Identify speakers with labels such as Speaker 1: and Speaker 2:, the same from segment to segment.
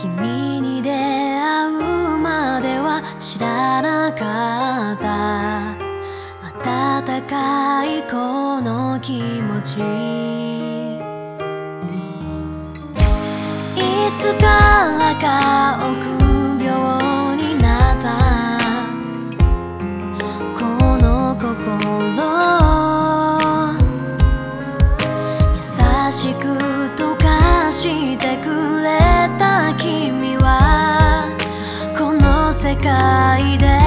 Speaker 1: 君に出会うまでは知らなかった。温かいこの気持ち。いつからかいで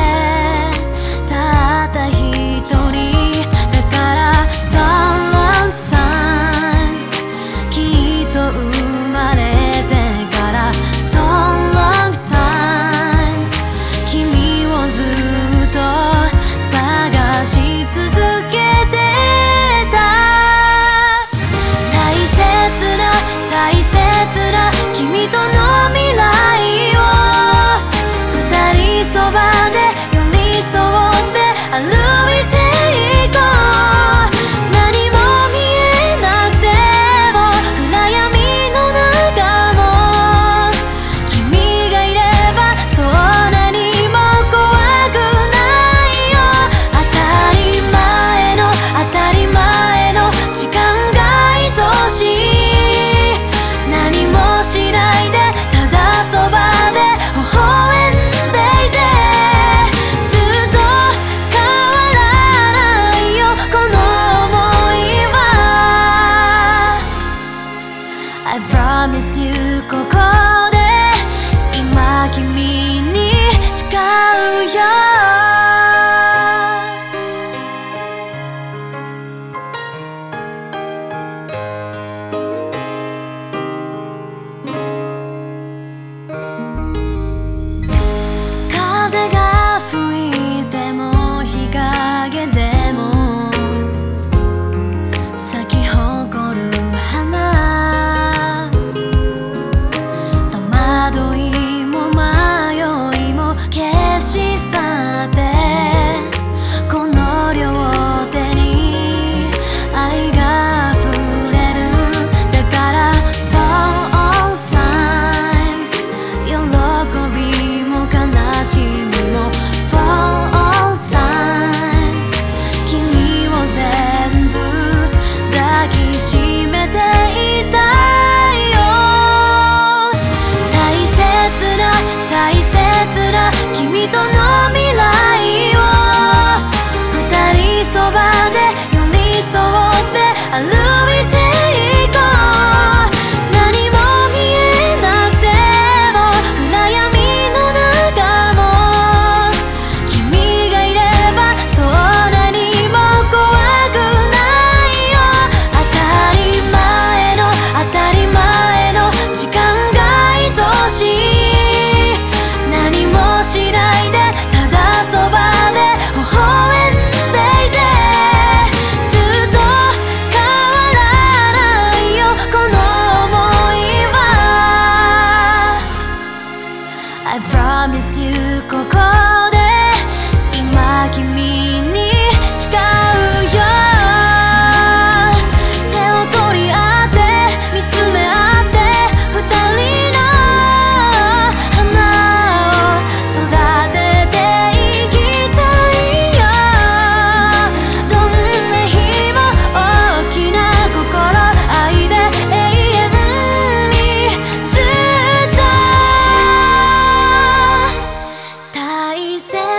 Speaker 1: I promise you 心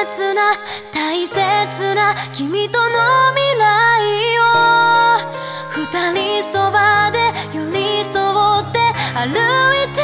Speaker 1: な大切な君との未来を二人そばで寄り添って歩いて